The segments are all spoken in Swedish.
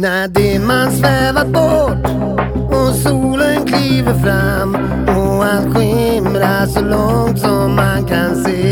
När dimman svävat bort och solen kliver fram och allt skimrar så långt som man kan se.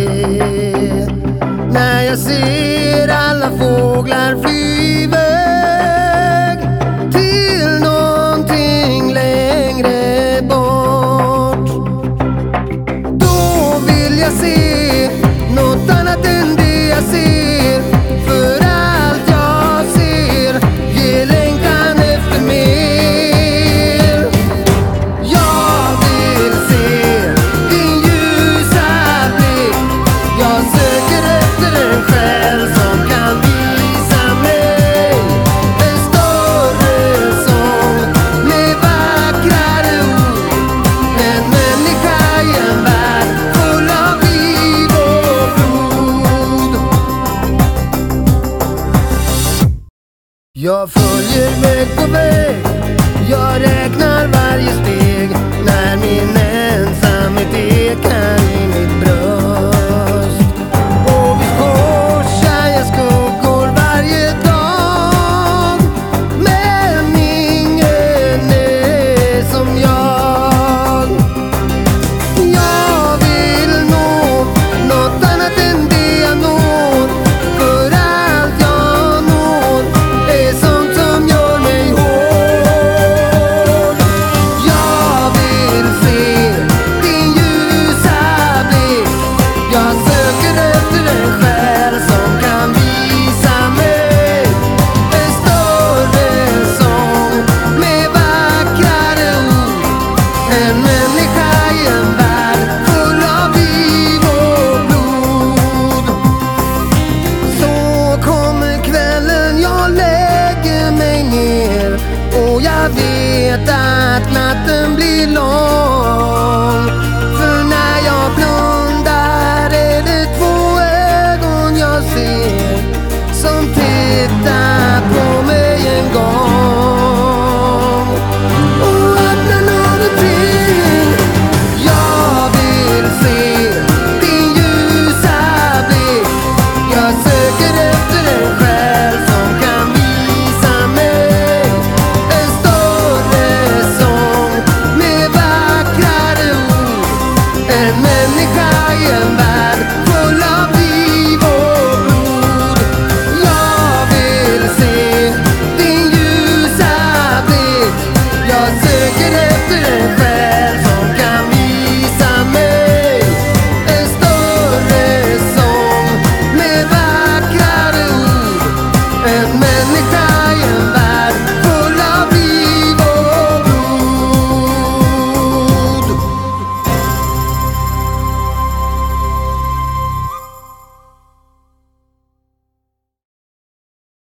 Jag följer med på väg, jag räknar varje steg när min életát nem